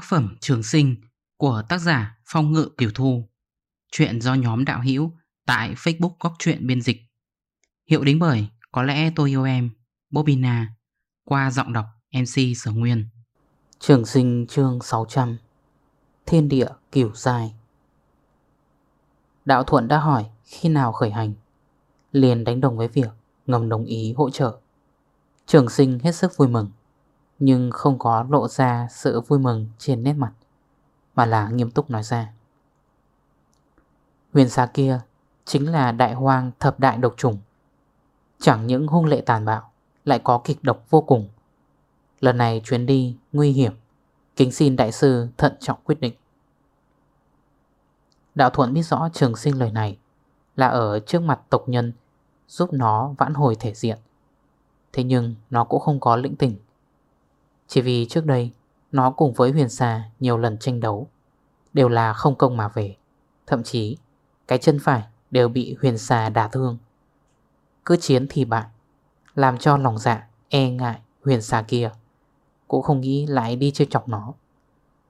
Tác phẩm Trường Sinh của tác giả Phong Ngự Kiều Thu. Chuyện do nhóm đạo hữu tại Facebook Góc Chuyện Biên Dịch. Hiệu đính bởi Có lẽ tôi yêu em, Bobina, Qua giọng đọc MC Sở Nguyên. Trường Sinh chương 600 Thiên địa kiểu dài. Đạo Thuận đã hỏi khi nào khởi hành, Liền đánh đồng với việc ngầm đồng ý hỗ trợ. Trường sinh hết sức vui mừng. Nhưng không có lộ ra sự vui mừng trên nét mặt, Mà là nghiêm túc nói ra. Huyền xa kia chính là đại hoang thập đại độc trùng Chẳng những hung lệ tàn bạo, Lại có kịch độc vô cùng. Lần này chuyến đi nguy hiểm, Kính xin đại sư thận trọng quyết định. Đạo thuận biết rõ trường sinh lời này, Là ở trước mặt tộc nhân, Giúp nó vãn hồi thể diện. Thế nhưng nó cũng không có lĩnh tỉnh. Chỉ vì trước đây, Nó cùng với huyền xà nhiều lần tranh đấu, Đều là không công mà về. Thậm chí, Cái chân phải đều bị huyền xà đả thương. Cứ chiến thì bại, Làm cho lòng dạ e ngại huyền xà kia, Cũng không nghĩ lại đi chơi chọc nó.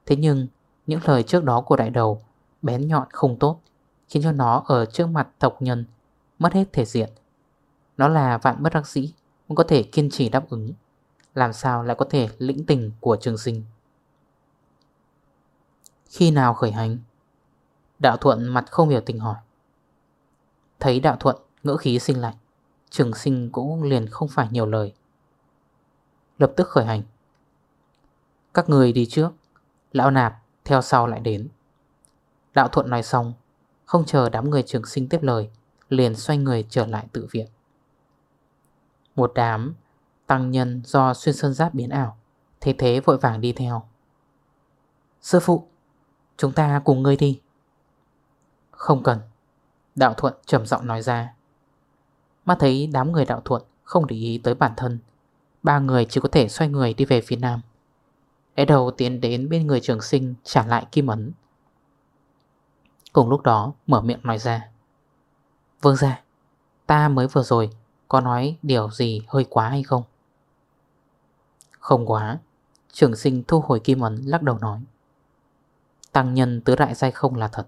Thế nhưng, Những lời trước đó của đại đầu Bén nhọn không tốt, Khiến cho nó ở trước mặt tộc nhân Mất hết thể diện. Nó là vạn bất đắc sĩ Cũng có thể kiên trì đáp ứng. Làm sao lại có thể lĩnh tình của trường sinh? Khi nào khởi hành? Đạo thuận mặt không hiểu tình hỏi. Thấy đạo thuận ngỡ khí sinh lạnh, Trường sinh cũng liền không phải nhiều lời. Lập tức khởi hành. Các người đi trước, Lão nạp theo sau lại đến. Đạo thuận nói xong, Không chờ đám người trường sinh tiếp lời, Liền xoay người trở lại tự viện. Một đám Tăng nhân do xuyên sơn giáp biến ảo. Thế thế vội vàng đi theo. Sư phụ, Chúng ta cùng ngươi đi. Không cần. Đạo thuận trầm giọng nói ra. Mắt thấy đám người đạo thuận Không để ý tới bản thân, Ba người chỉ có thể xoay người đi về phía nam. Để đầu tiến đến bên người trường sinh Trả lại kim ấn. Cùng lúc đó mở miệng nói ra. Vương ra Ta mới vừa rồi Có nói điều gì hơi quá hay không? Không quá. Trường sinh thu hồi kim ấn, lắc đầu nói. Tăng nhân tứ đại giai không là thật.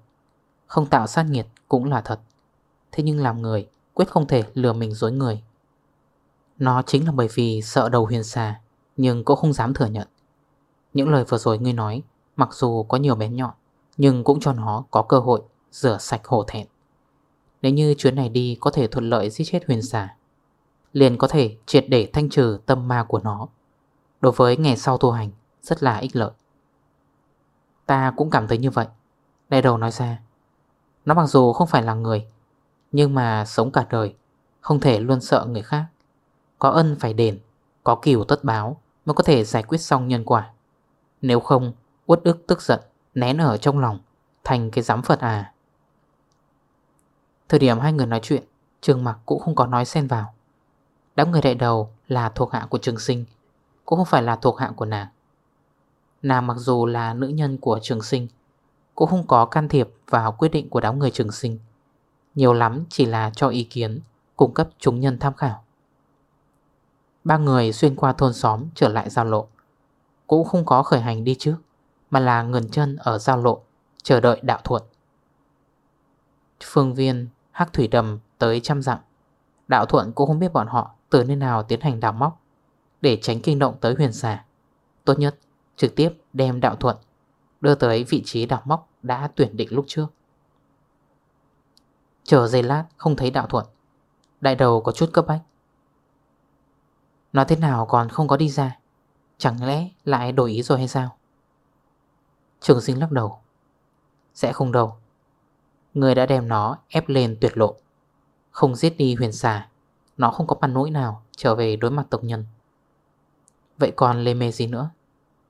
Không tạo sát nghiệt cũng là thật. Thế nhưng làm người, Quyết không thể lừa mình dối người. Nó chính là bởi vì sợ đầu huyền xà, Nhưng cũng không dám thừa nhận. Những lời vừa rồi ngươi nói, Mặc dù có nhiều bén nhọn, Nhưng cũng cho nó có cơ hội rửa sạch hổ thẹn. Nếu như chuyến này đi có thể thuận lợi giết chết huyền xà, Liền có thể triệt để thanh trừ tâm ma của nó. Đối với ngày sau tu hành, Rất là ích lợi. Ta cũng cảm thấy như vậy. Đại đầu nói ra, Nó mặc dù không phải là người, Nhưng mà sống cả đời, Không thể luôn sợ người khác. Có ân phải đền, Có kiều tất báo Mới có thể giải quyết xong nhân quả. Nếu không, uất ức tức giận Nén ở trong lòng, Thành cái giám Phật à. Thời điểm hai người nói chuyện Trường mặc cũng không có nói xen vào. Đám người đại đầu là thuộc hạ của trường sinh cũng không phải là thuộc hạ của nàng. Nàng mặc dù là nữ nhân của trường sinh, Cũng không có can thiệp vào quyết định của đám người trường sinh. Nhiều lắm chỉ là cho ý kiến, Cung cấp chúng nhân tham khảo. Ba người xuyên qua thôn xóm trở lại giao lộ. Cũng không có khởi hành đi trước, Mà là ngừng chân ở giao lộ, Chờ đợi đạo thuận Phương viên Hắc thủy đầm tới trăm dặm. Đạo thuận cũng không biết bọn họ từ nơi nào tiến hành đào móc. Để tránh kinh động tới huyền xà. Tốt nhất, trực tiếp đem đạo thuận Đưa tới vị trí đào móc đã tuyển định lúc trước. Chờ giây lát, không thấy đạo thuận Đại đầu có chút cấp bách. Nói thế nào còn không có đi ra? Chẳng lẽ lại đổi ý rồi hay sao? Trường sinh lắc đầu. Sẽ không đâu. Người đã đem nó ép lên tuyệt lộ. Không giết đi huyền xà, Nó không có bàn nỗi nào trở về đối mặt tộc nhân. Vậy còn lê mê gì nữa?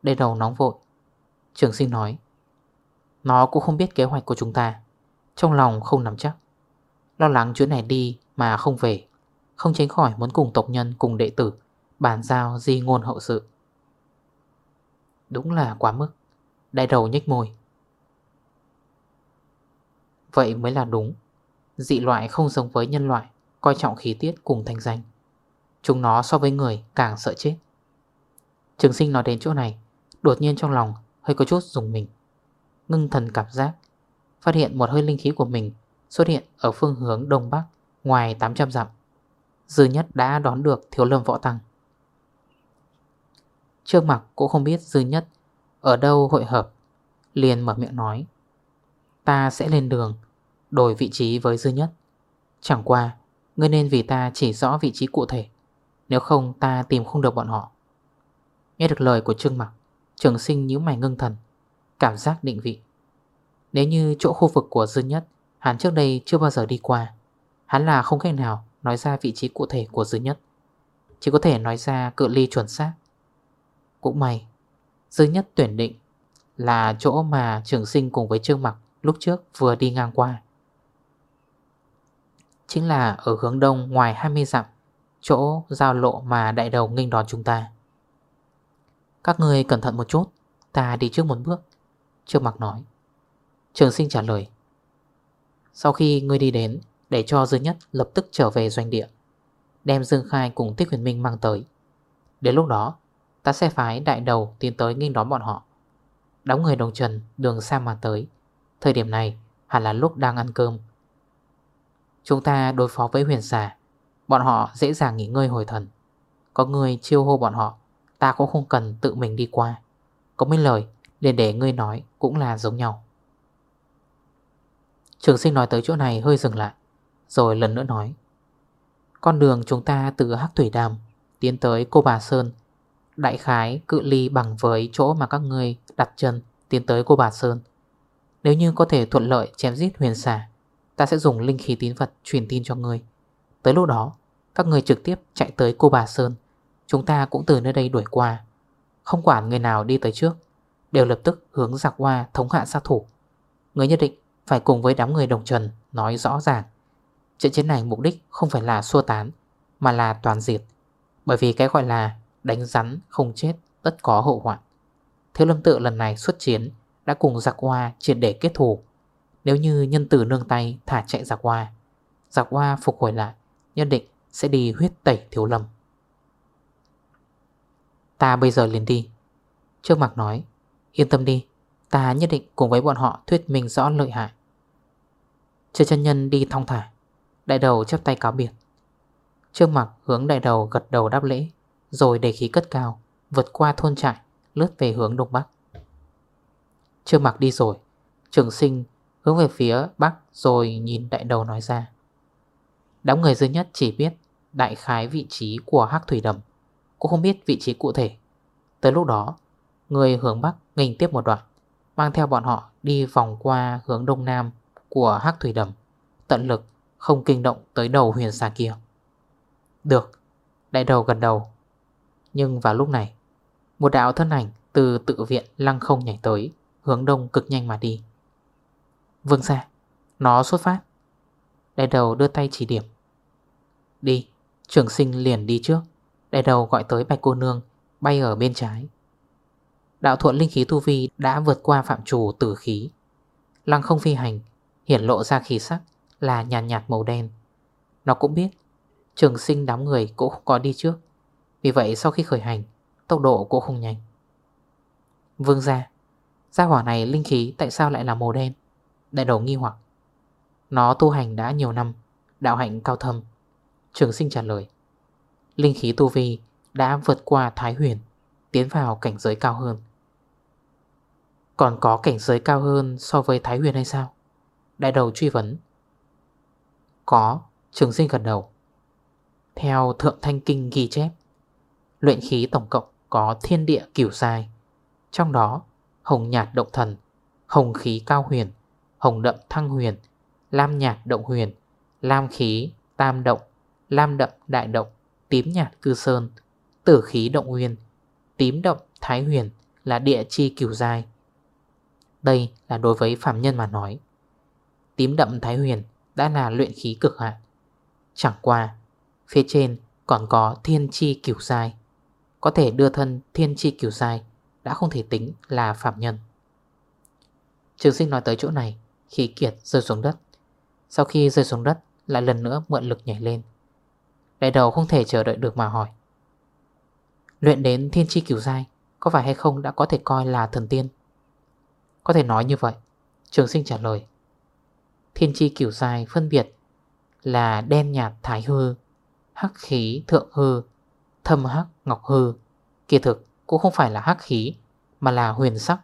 Đây đầu nóng vội. Trường sinh nói, Nó cũng không biết kế hoạch của chúng ta. Trong lòng không nắm chắc. Lo lắng chuyến này đi mà không về. Không tránh khỏi muốn cùng tộc nhân, cùng đệ tử, Bàn giao di ngôn hậu sự. Đúng là quá mức. Đại đầu nhếch môi. Vậy mới là đúng. Dị loại không giống với nhân loại, Coi trọng khí tiết cùng thanh danh. Chúng nó so với người càng sợ chết. Trường sinh nói đến chỗ này, Đột nhiên trong lòng hơi có chút dùng mình. Ngưng thần cảm giác, Phát hiện một hơi linh khí của mình Xuất hiện ở phương hướng đông bắc, Ngoài 800 dặm. Dư nhất đã đón được thiếu lâm võ tăng. Trương mặc cũng không biết dư nhất Ở đâu hội hợp, Liền mở miệng nói, Ta sẽ lên đường, Đổi vị trí với dư nhất. Chẳng qua, Ngươi nên vì ta chỉ rõ vị trí cụ thể, Nếu không ta tìm không được bọn họ. Nghe được lời của Trương Mặc, Trường sinh nhíu mày ngưng thần, Cảm giác định vị. Nếu như chỗ khu vực của dư nhất, Hắn trước đây chưa bao giờ đi qua, Hắn là không cách nào nói ra vị trí cụ thể của dư nhất. Chỉ có thể nói ra cự ly chuẩn xác. Cũng may Dư nhất tuyển định Là chỗ mà trường sinh cùng với Trương Mặc Lúc trước vừa đi ngang qua. Chính là ở hướng đông ngoài 20 dặm, Chỗ giao lộ mà đại đầu nghênh đón chúng ta. Các người cẩn thận một chút, Ta đi trước một bước. Trương mạc nói. Trường sinh trả lời. Sau khi ngươi đi đến, Để cho Dương Nhất lập tức trở về doanh địa, Đem Dương Khai cùng Tích Huyền Minh mang tới. Đến lúc đó, Ta sẽ phái đại đầu tiến tới nghênh đón bọn họ. Đóng người đồng trần đường xa mà tới. Thời điểm này, hẳn là lúc đang ăn cơm. Chúng ta đối phó với huyền xà, Bọn họ dễ dàng nghỉ ngơi hồi thần. Có người chiêu hô bọn họ Ta cũng không cần tự mình đi qua. Có mấy lời liền để ngươi nói Cũng là giống nhau. Trường sinh nói tới chỗ này hơi dừng lại, Rồi lần nữa nói. Con đường chúng ta từ Hắc Thủy Đàm Tiến tới Cô Bà Sơn, Đại khái cự ly bằng với chỗ mà các ngươi đặt chân Tiến tới Cô Bà Sơn. Nếu như có thể thuận lợi chém giết huyền xà, Ta sẽ dùng linh khí tín vật truyền tin cho ngươi. Tới lúc đó, Các người trực tiếp chạy tới cô bà Sơn Chúng ta cũng từ nơi đây đuổi qua. Không quản người nào đi tới trước, Đều lập tức hướng giặc hoa thống hạ sát thủ. Người nhất định phải cùng với đám người đồng trần Nói rõ ràng. Trận chiến này mục đích không phải là xua tán, Mà là toàn diệt. Bởi vì cái gọi là đánh rắn không chết Tất có hậu hoạn. Thiếu lâm tự lần này xuất chiến Đã cùng giặc hoa triệt để kết thù. Nếu như nhân tử nương tay thả chạy giặc hoa Giặc hoa phục hồi lại, nhất định sẽ đi huyết tẩy thiếu lâm. Ta bây giờ liền đi. Trước mặt nói, Yên tâm đi, Ta nhất định cùng với bọn họ thuyết minh rõ lợi hại. Trừ chân nhân đi thong thả, Đại đầu chấp tay cáo biệt. Trước mặt hướng đại đầu gật đầu đáp lễ, Rồi để khí cất cao, Vượt qua thôn trại, Lướt về hướng đông bắc. Trước mặt đi rồi, Trường sinh Hướng về phía bắc rồi nhìn đại đầu nói ra. Đám người duy nhất chỉ biết đại khái vị trí của hắc thủy đầm. Cũng không biết vị trí cụ thể. Tới lúc đó Người hướng bắc nghênh tiếp một đoạn Mang theo bọn họ đi vòng qua hướng đông nam của hắc thủy đầm Tận lực không kinh động tới đầu huyền xà kia. Được Đại đầu gần đầu. Nhưng vào lúc này Một đạo thân ảnh từ tự viện lăng không nhảy tới Hướng đông cực nhanh mà đi. Vương xa, Nó xuất phát. Đại đầu đưa tay chỉ điểm. Đi Trường sinh liền đi trước. Đại đầu gọi tới bạch cô nương Bay ở bên trái. Đạo thuận linh khí tu vi đã vượt qua phạm chủ tử khí. Lăng không phi hành Hiển lộ ra khí sắc Là nhàn nhạt, nhạt màu đen. Nó cũng biết Trường sinh đám người cũng không có đi trước. Vì vậy sau khi khởi hành Tốc độ cũng không nhanh. Vương ra Gia hỏa này linh khí tại sao lại là màu đen? Đại đầu nghi hoặc. Nó tu hành đã nhiều năm Đạo hạnh cao thâm. Trường sinh trả lời. Linh khí tu vi đã vượt qua Thái Huyền Tiến vào cảnh giới cao hơn. Còn có cảnh giới cao hơn so với Thái Huyền hay sao? Đại đầu truy vấn. Có Trường sinh gần đầu. Theo Thượng Thanh Kinh ghi chép Luyện khí tổng cộng có thiên địa kiểu dài. Trong đó Hồng nhạt động thần Hồng khí cao huyền hồng đậm thăng huyền, lam nhạt động huyền, lam khí tam động, lam đậm đại động, tím nhạt cư sơn, tử khí động huyền, tím động thái huyền là địa chi cửu dài Đây là đối với phạm nhân mà nói. Tím đậm thái huyền đã là luyện khí cực hạn. Chẳng qua, phía trên còn có thiên chi cửu dài Có thể đưa thân thiên chi cửu dài đã không thể tính là phạm nhân. Trường sinh nói tới chỗ này khi kiệt rơi xuống đất Sau khi rơi xuống đất Lại lần nữa mượn lực nhảy lên Đại đầu không thể chờ đợi được mà hỏi. Luyện đến thiên chi cửu giai, Có phải hay không đã có thể coi là thần tiên? Có thể nói như vậy, Trường sinh trả lời. Thiên chi kiểu dai phân biệt Là đen nhạt thái hư, Hắc khí thượng hư, Thâm hắc ngọc hư. Kỳ thực cũng không phải là hắc khí, Mà là huyền sắc.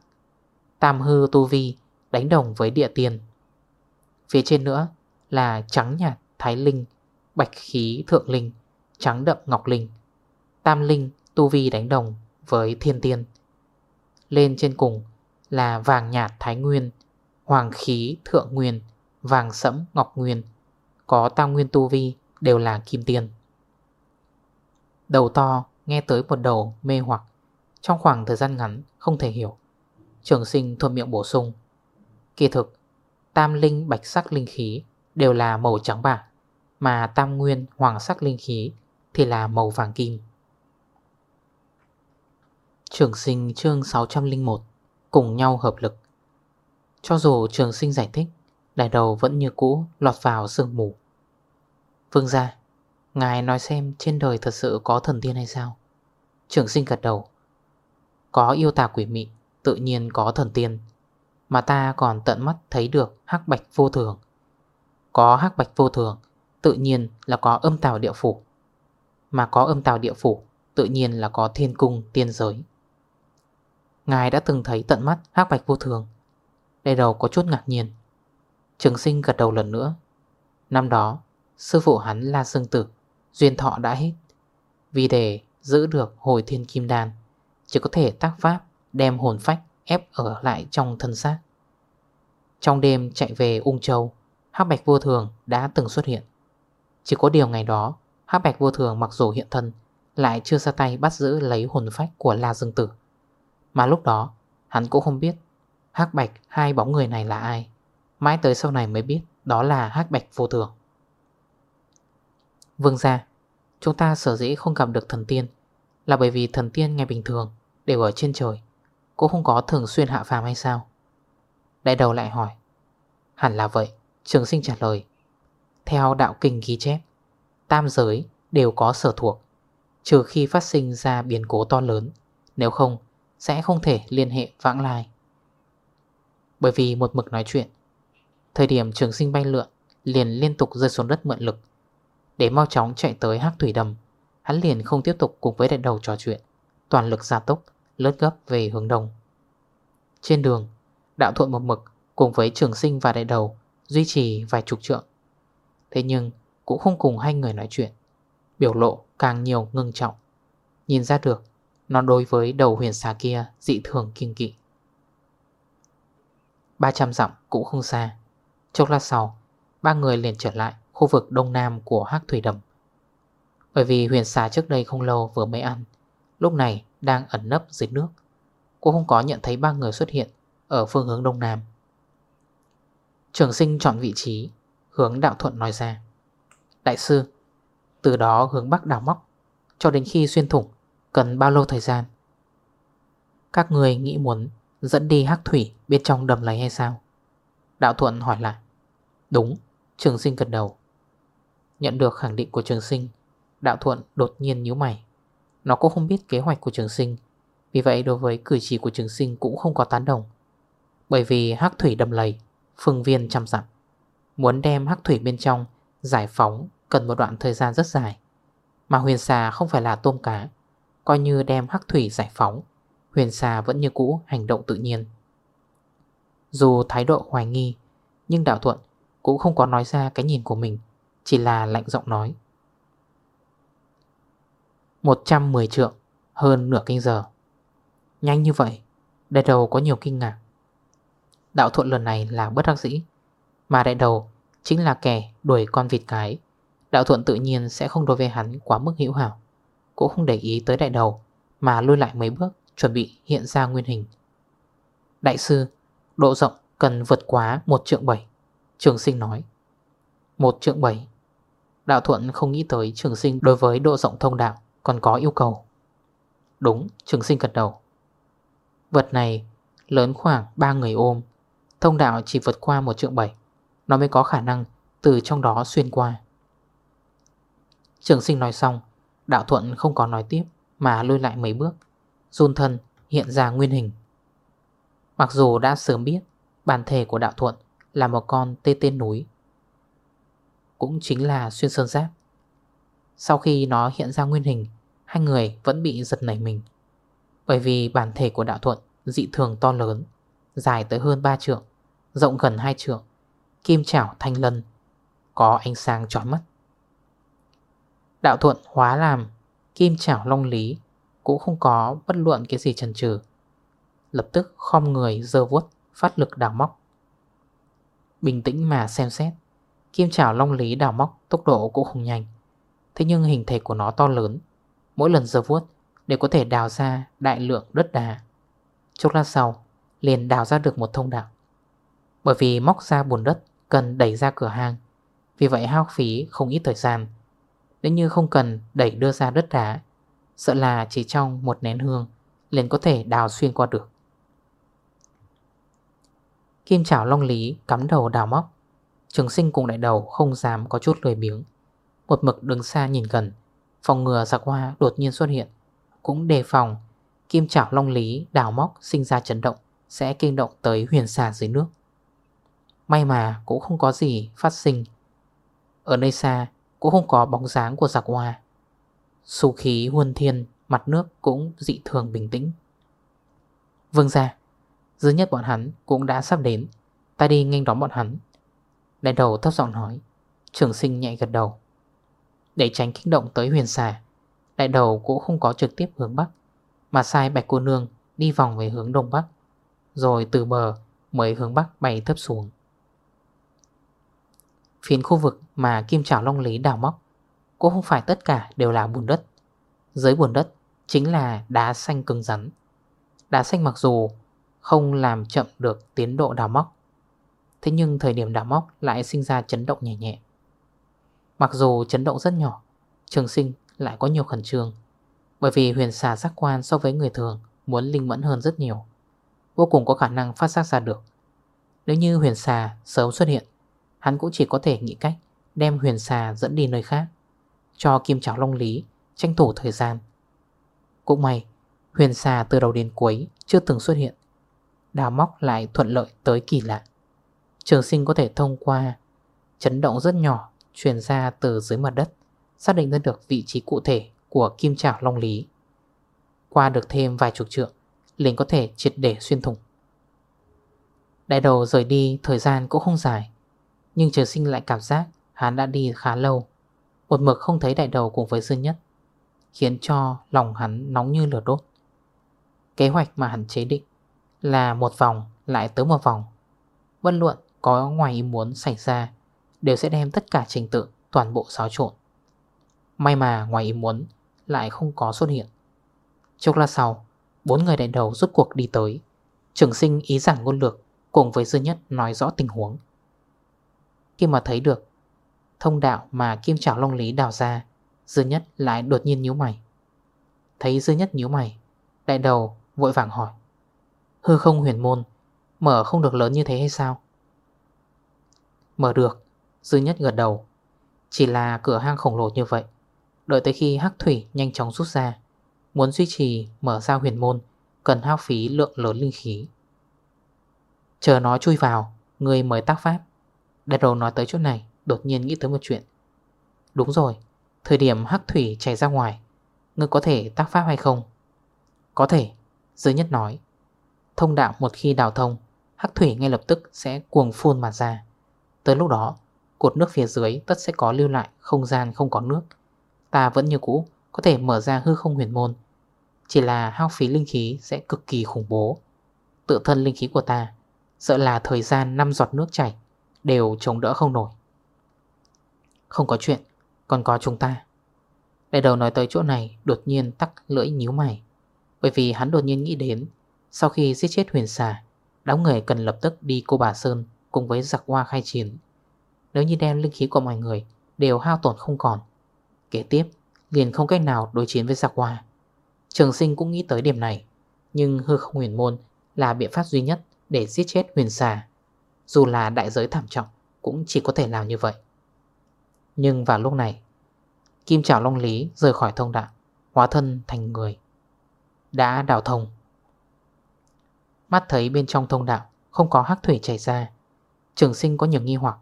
Tam hư tu vi đánh đồng với địa tiền Phía trên nữa là trắng nhạt thái linh Bạch khí, thượng linh Trắng đậm, ngọc linh, Tam linh, tu vi đánh đồng với thiên tiên. Lên trên cùng là vàng nhạt thái nguyên, Hoàng khí, thượng nguyên, Vàng sẫm, ngọc nguyên, Có tam nguyên tu vi đều là kim tiên. Đầu to nghe tới một đầu mê hoặc, Trong khoảng thời gian ngắn không thể hiểu. Trường sinh thuận miệng bổ sung, Kỳ thực, Tam linh bạch sắc linh khí Đều là màu trắng bạc mà tam nguyên hoàng sắc linh khí Thì là màu vàng kim. Trường sinh chương 601 Cùng nhau hợp lực. Cho dù trường sinh giải thích, Đại đầu vẫn như cũ lọt vào sương mù. Vương ra Ngài nói xem trên đời thật sự có thần tiên hay sao? Trường sinh gật đầu. Có yêu tà quỷ mị, Tự nhiên có thần tiên, Mà ta còn tận mắt thấy được hắc bạch vô thường. Có hắc bạch vô thường Tự nhiên là có âm tào địa phủ, Mà có âm tào địa phủ Tự nhiên là có thiên cung tiên giới. Ngài đã từng thấy tận mắt hắc bạch vô thường. Đây đầu có chút ngạc nhiên. Trường sinh gật đầu lần nữa. Năm đó, Sư phụ hắn là Dương Tử Duyên thọ đã hết. Vì để giữ được hồi thiên kim đan, Chỉ có thể tác pháp Đem hồn phách ép ở lại trong thân xác. Trong đêm chạy về Ung Châu, Hắc Bạch Vô Thường đã từng xuất hiện. Chỉ có điều ngày đó, Hắc Bạch Vô Thường mặc dù hiện thân, Lại chưa ra tay bắt giữ lấy hồn phách của La Dương Tử. Mà lúc đó, Hắn cũng không biết Hắc Bạch hai bóng người này là ai. Mãi tới sau này mới biết Đó là Hắc Bạch Vô Thường. Vương gia, Chúng ta sở dĩ không gặp được thần tiên Là bởi vì thần tiên ngày bình thường Đều ở trên trời, Cũng không có thường xuyên hạ phàm hay sao? Đại đầu lại hỏi. Hẳn là vậy, Trường sinh trả lời. Theo đạo kinh ghi chép, Tam giới đều có sở thuộc, Trừ khi phát sinh ra biến cố to lớn, Nếu không, Sẽ không thể liên hệ vãng lai. Bởi vì một mực nói chuyện, Thời điểm trường sinh bay lượn Liền liên tục rơi xuống đất mượn lực. Để mau chóng chạy tới hắc thủy đầm, Hắn liền không tiếp tục cùng với đại đầu trò chuyện, Toàn lực gia tốc, Lướt gấp về hướng đông. Trên đường, Đạo thuận một mực cùng với trường sinh và đại đầu Duy trì vài chục trượng. Thế nhưng cũng không cùng hai người nói chuyện Biểu lộ càng nhiều ngưng trọng Nhìn ra được Nó đối với đầu huyền xà kia dị thường kiên kỵ 300 dặm cũng không xa Chốc lát sau Ba người liền trở lại khu vực đông nam của Hắc Thủy Đầm. Bởi vì huyền xà trước đây không lâu vừa mới ăn, lúc này đang ẩn nấp dưới nước. Cô không có nhận thấy ba người xuất hiện ở phương hướng đông nam. Trường sinh chọn vị trí, hướng đạo thuận nói ra. Đại sư, từ đó hướng bắc đào móc, cho đến khi xuyên thủng, cần bao lâu thời gian? Các người nghĩ muốn dẫn đi hắc thủy bên trong đầm lấy hay sao? Đạo thuận hỏi lại. Đúng, trường sinh gật đầu. Nhận được khẳng định của trường sinh Đạo thuận đột nhiên nhíu mày Nó cũng không biết kế hoạch của trường sinh Vì vậy đối với cử chỉ của trường sinh cũng không có tán đồng Bởi vì hắc thủy đầm lầy Phương viên chăm dặm Muốn đem hắc thủy bên trong Giải phóng cần một đoạn thời gian rất dài. Mà huyền xà không phải là tôm cá, Coi như đem hắc thủy giải phóng, Huyền xà vẫn như cũ hành động tự nhiên. Dù thái độ hoài nghi, Nhưng đạo thuận cũng không có nói ra cái nhìn của mình, chỉ là lạnh giọng nói. 110 trượng, Hơn nửa kinh giờ. Nhanh như vậy đây đầu có nhiều kinh ngạc. Đạo thuận lần này là bất đắc dĩ. Mà đại đầu chính là kẻ đuổi con vịt cái. Đạo thuận tự nhiên sẽ không đối với hắn quá mức hữu hảo. Cũng không để ý tới đại đầu Mà lui lại mấy bước Chuẩn bị hiện ra nguyên hình. Đại sư Độ rộng cần vượt quá một trượng bảy Trường sinh nói. Một trượng bảy. Đạo Thuận không nghĩ tới trường sinh đối với độ rộng thông đạo còn có yêu cầu. Đúng, trường sinh gật đầu. Vật này lớn khoảng 3 người ôm, thông đạo chỉ vượt qua một trượng bảy, nó mới có khả năng từ trong đó xuyên qua. Trường sinh nói xong, đạo thuận không có nói tiếp mà lôi lại mấy bước, run thân hiện ra nguyên hình. Mặc dù đã sớm biết Bản thể của đạo thuận là một con tê tên núi Cũng chính là xuyên sơn giáp Sau khi nó hiện ra nguyên hình Hai người vẫn bị giật nảy mình Bởi vì bản thể của đạo thuận dị thường to lớn Dài tới hơn 3 trượng Rộng gần 2 trượng Kim chảo thanh lân. Có ánh sáng trói mắt. Đạo thuận hóa làm Kim chảo long lý. Cũng không có bất luận cái gì chần chừ. Lập tức khom người dơ vuốt, Phát lực đào móc. Bình tĩnh mà xem xét. Kim chảo long lý đào móc Tốc độ cũng không nhanh. Thế nhưng hình thể của nó to lớn. Mỗi lần dơ vuốt đều có thể đào ra đại lượng đất đá. Chốc lát sau, liền đào ra được một thông đạo. Bởi vì móc ra bùn đất Cần đẩy ra cửa hàng, Vì vậy hao phí không ít thời gian. Nếu như không cần đẩy đưa ra đất đá Sợ là chỉ trong một nén hương Liền có thể đào xuyên qua được. Kim chảo long lý cắm đầu đào móc. Trường sinh cùng đại đầu không dám có chút lười biếng. Một mực đứng xa nhìn gần Phòng ngừa giặc hoa đột nhiên xuất hiện. Cũng đề phòng Kim chảo long lý đào móc sinh ra chấn động Sẽ kinh động tới huyền xà dưới nước. May mà cũng không có gì phát sinh. Ở nơi xa cũng không có bóng dáng của giặc hoa. Xu khí huân thiên, Mặt nước cũng dị thường bình tĩnh. Vương ra Dư nhất bọn hắn cũng đã sắp đến. Ta đi nhanh đón bọn hắn. Đại đầu thấp giọng nói. Trường sinh nhạy gật đầu. Để tránh kích động tới huyền xà, Đại đầu cũng không có trực tiếp hướng Bắc, Mà sai bạch cô nương đi vòng về hướng Đông Bắc, Rồi từ bờ mới hướng Bắc bay thấp xuống. Phiến khu vực mà kim trảo long lý đào móc. Cũng không phải tất cả đều là bùn đất. Dưới bùn đất chính là đá xanh cứng rắn. Đá xanh mặc dù không làm chậm được tiến độ đào móc, Thế nhưng thời điểm đào móc lại sinh ra chấn động nhẹ nhẹ. Mặc dù chấn động rất nhỏ, Trường sinh lại có nhiều khẩn trương, Bởi vì huyền xà giác quan so với người thường Muốn linh mẫn hơn rất nhiều, Vô cùng có khả năng phát giác ra được. Nếu như huyền xà sớm xuất hiện Hắn cũng chỉ có thể nghĩ cách Đem huyền xà dẫn đi nơi khác, Cho kim cháo long lý Tranh thủ thời gian. Cũng may, Huyền xà từ đầu đến cuối Chưa từng xuất hiện, Đào móc lại thuận lợi tới kỳ lạ. Trường sinh có thể thông qua Chấn động rất nhỏ Truyền ra từ dưới mặt đất, Xác định ra được vị trí cụ thể Của kim trảo long lý. Qua được thêm vài chục trượng, liền có thể triệt để xuyên thủng. Đại đầu rời đi Thời gian cũng không dài nhưng trường sinh lại cảm giác Hắn đã đi khá lâu. Một mực không thấy đại đầu cùng với Dương Nhất, Khiến cho lòng hắn nóng như lửa đốt. Kế hoạch mà hắn chế định Là một vòng lại tới một vòng. Vân luận có ngoài ý muốn xảy ra, Đều sẽ đem tất cả trình tự toàn bộ xáo trộn. May mà ngoài ý muốn lại không có xuất hiện. Chốc lát sau, Bốn người đại đầu rút cuộc đi tới. Trường sinh ý giảng ngôn lược Cùng với Dương Nhất nói rõ tình huống. Khi mà thấy được. Thông đạo mà Kim Trảo Long Lý đào ra, dư Nhất lại đột nhiên nhíu mày. Thấy dư Nhất nhíu mày, Đại đầu vội vàng hỏi, Hư không huyền môn, Mở không được lớn như thế hay sao? Mở được, Dư nhất gật đầu. Chỉ là cửa hang khổng lồ như vậy, Đợi tới khi hắc thủy nhanh chóng rút ra, Muốn duy trì mở ra huyền môn, Cần hao phí lượng lớn linh khí. Chờ nó chui vào Người mới tác pháp. Đại đầu nói tới chỗ này, Đột nhiên nghĩ tới một chuyện. Đúng rồi, Thời điểm hắc thủy chảy ra ngoài, Ngươi có thể tác pháp hay không? Có thể, Giới nhất nói. Thông đạo một khi đào thông, Hắc thủy ngay lập tức sẽ cuồng phun mà ra. Tới lúc đó, Cột nước phía dưới tất sẽ có lưu lại Không gian không có nước. Ta vẫn như cũ có thể mở ra hư không huyền môn. Chỉ là hao phí linh khí Sẽ cực kỳ khủng bố. Tự thân linh khí của ta, Sợ là thời gian 5 giọt nước chảy. Đều chống đỡ không nổi. Không có chuyện, Còn có chúng ta. Đại đầu nói tới chỗ này, Đột nhiên tắc lưỡi nhíu mày. Bởi vì hắn đột nhiên nghĩ đến, Sau khi giết chết huyền xà, Đám người cần lập tức đi cô bà Sơn Cùng với giặc hoa khai chiến. Nếu như đem linh khí của mọi người Đều hao tổn không còn, Kế tiếp, liền không cách nào đối chiến với giặc hoa Trường sinh cũng nghĩ tới điểm này, Nhưng hư không huyền môn Là biện pháp duy nhất để giết chết huyền xà. Dù là đại giới thảm trọng, Cũng chỉ có thể làm như vậy. Nhưng vào lúc này, Kim trảo long lý rời khỏi thông đạo, Hóa thân thành người, Đã đào thông. Mắt thấy bên trong thông đạo Không có hắc thủy chảy ra, Trường sinh có nhiều nghi hoặc.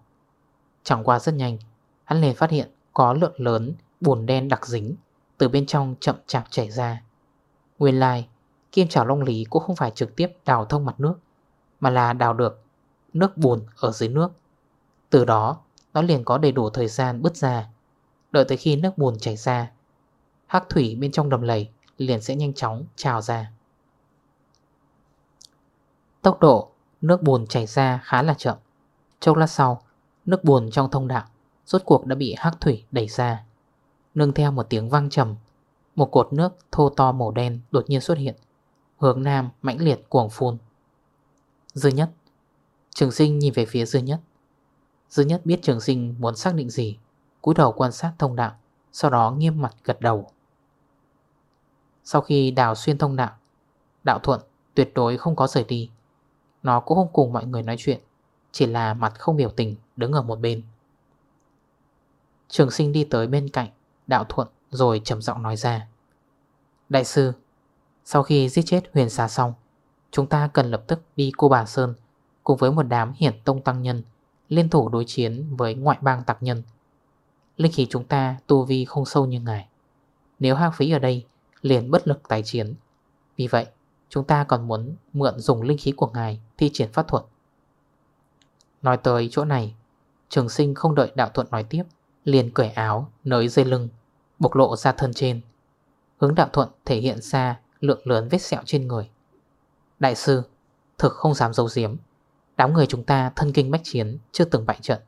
Chẳng qua rất nhanh, Hắn liền phát hiện có lượng lớn bùn đen đặc dính Từ bên trong chậm chạp chảy ra. Nguyên lai, Kim chảo long lý cũng không phải trực tiếp đào thông mặt nước, Mà là đào được Nước bùn ở dưới nước. Từ đó, nó liền có đầy đủ thời gian bứt ra. Đợi tới khi nước bùn chảy ra, Hắc thủy bên trong đầm lầy liền sẽ nhanh chóng trào ra. Tốc độ nước bùn chảy ra khá là chậm. Chốc lát sau, Nước bùn trong thông đạo Rốt cuộc đã bị hắc thủy đẩy ra. Nương theo một tiếng vang trầm, Một cột nước thô to màu đen đột nhiên xuất hiện, Hướng nam mãnh liệt cuồng phun. Dư nhất Trường sinh nhìn về phía dư nhất. Dư nhất biết trường sinh muốn xác định gì, cúi đầu quan sát thông đạo, Sau đó nghiêm mặt gật đầu. Sau khi đào xuyên thông đạo Đạo thuận tuyệt đối không có rời đi. Nó cũng không cùng mọi người nói chuyện, Chỉ là mặt không biểu tình Đứng ở một bên. Trường sinh đi tới bên cạnh Đạo thuận rồi trầm giọng nói ra. Đại sư, Sau khi giết chết huyền xà xong, Chúng ta cần lập tức đi cô bà Sơn Cùng với một đám hiển tông tăng nhân Liên thủ đối chiến với ngoại bang tạc nhân. Linh khí chúng ta tu vi không sâu như ngài. Nếu hao phí ở đây Liền bất lực tái chiến. Vì vậy chúng ta còn muốn mượn dùng linh khí của ngài Thi triển pháp thuật. Nói tới chỗ này Trường sinh không đợi đạo thuận nói tiếp Liền cởi áo, nới dây lưng Bộc lộ ra thân trên. Hướng đạo thuận thể hiện ra lượng lớn vết sẹo trên người. Đại sư Thực không dám dấu diếm Đám người chúng ta thân kinh bách chiến, Chưa từng bại trận.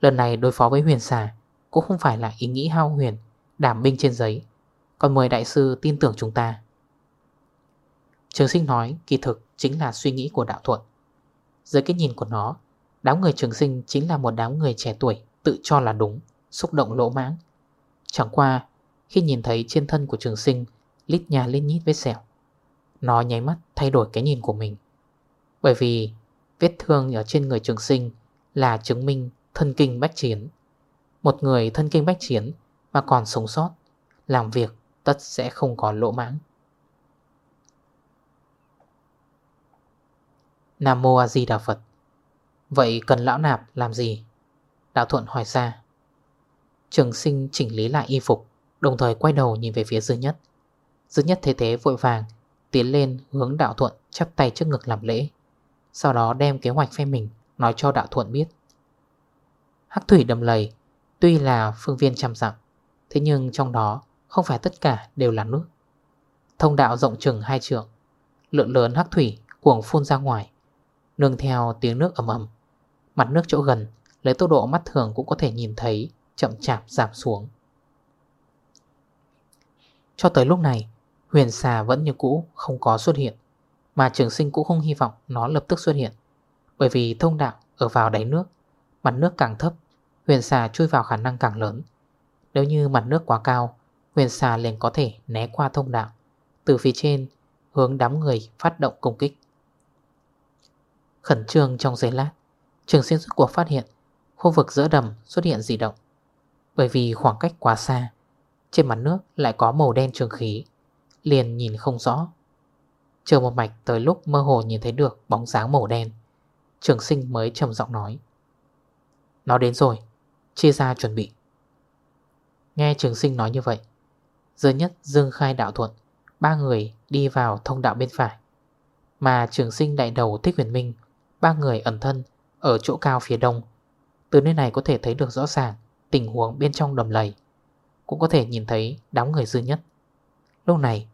Lần này đối phó với huyền xà Cũng không phải là ý nghĩ hao huyền, Đảm binh trên giấy. Còn mời đại sư tin tưởng chúng ta. Trường sinh nói, kỳ thực chính là suy nghĩ của đạo thuận Dưới cái nhìn của nó, Đám người trường sinh chính là một đám người trẻ tuổi, Tự cho là đúng, Xúc động lỗ mãng. Chẳng qua, khi nhìn thấy trên thân của trường sinh, Lít nhà lên nhít vết sẹo, Nó nháy mắt thay đổi cái nhìn của mình. Bởi vì vết thương ở trên người trường sinh Là chứng minh thân kinh bách chiến. Một người thân kinh bách chiến Mà còn sống sót, Làm việc tất sẽ không có lỗ mãng. Nam Mô A Di Đà Phật. Vậy cần lão nạp làm gì? Đạo Thuận hỏi ra Trường sinh chỉnh lý lại y phục, Đồng thời quay đầu nhìn về phía Dư Nhất. Dư Nhất thế thế vội vàng, Tiến lên hướng Đạo Thuận, chắp tay trước ngực làm lễ. Sau đó đem kế hoạch phe mình, Nói cho Đạo Thuận biết. Hắc thủy đầm lầy, Tuy là phương viên trăm dặm, Thế nhưng trong đó không phải tất cả đều là nước. Thông đạo rộng chừng hai trượng, Lượng lớn hắc thủy cuồng phun ra ngoài, Nương theo tiếng nước ầm ầm. Mặt nước chỗ gần, Lấy tốc độ mắt thường cũng có thể nhìn thấy Chậm chạp giảm xuống. Cho tới lúc này, Huyền xà vẫn như cũ không có xuất hiện. Mà trường sinh cũng không hy vọng Nó lập tức xuất hiện. Bởi vì thông đạo ở vào đáy nước, Mặt nước càng thấp, Huyền xà chui vào khả năng càng lớn. Nếu như mặt nước quá cao, Huyền xà liền có thể né qua thông đạo, Từ phía trên hướng đám người phát động công kích. Khẩn trương trong giây lát, Trường sinh rút cuộc phát hiện Khu vực giữa đầm xuất hiện dị động. Bởi vì khoảng cách quá xa, Trên mặt nước lại có màu đen trường khí, Liền nhìn không rõ. Chờ một mạch tới lúc mơ hồ nhìn thấy được bóng dáng màu đen. Trường sinh mới trầm giọng nói. Nó đến rồi, Chia ra chuẩn bị. Nghe trường sinh nói như vậy Giờ nhất dương khai đạo thuận Ba người đi vào thông đạo bên phải. Mà trường sinh đại đầu Thích huyền minh, Ba người ẩn thân ở chỗ cao phía đông. Từ nơi này có thể thấy được rõ ràng Tình huống bên trong đầm lầy. Cũng có thể nhìn thấy đám người dư nhất. Lúc này,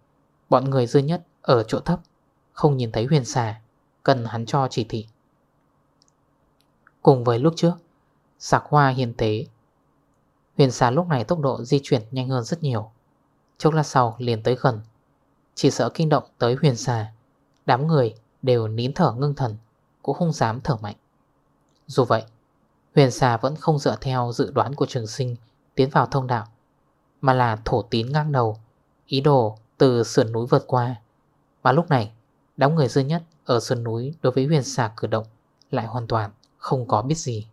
Bọn người dư nhất ở chỗ thấp, Không nhìn thấy huyền xà, Cần hắn cho chỉ thị. Cùng với lúc trước, Sạc hoa hiền tế. Huyền xà lúc này tốc độ di chuyển nhanh hơn rất nhiều. Chốc lát sau liền tới gần Chỉ sợ kinh động tới huyền xà, Đám người đều nín thở ngưng thần, Cũng không dám thở mạnh. Dù vậy, Huyền xà vẫn không dựa theo dự đoán của trường sinh Tiến vào thông đạo, Mà là thổ tín ngang đầu, Ý đồ từ sườn núi vượt qua. Mà lúc này, Đám người dư nhất ở sườn núi Đối với huyền xà cử động Lại hoàn toàn không có biết gì.